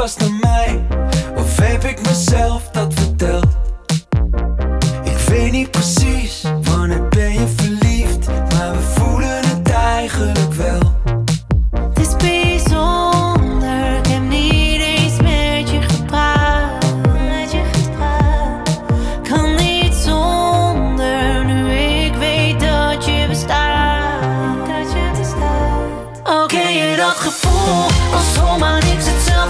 was naar mij? Of heb ik mezelf dat verteld? Ik weet niet precies wanneer ben je verliefd, maar we voelen het eigenlijk wel. Het is bijzonder, ik heb niet eens met je gepraat. Je. Kan niet zonder, nu ik weet dat je bestaat. Dat je bestaat. Oké, je dat gevoel, als zomaar niks hetzelfde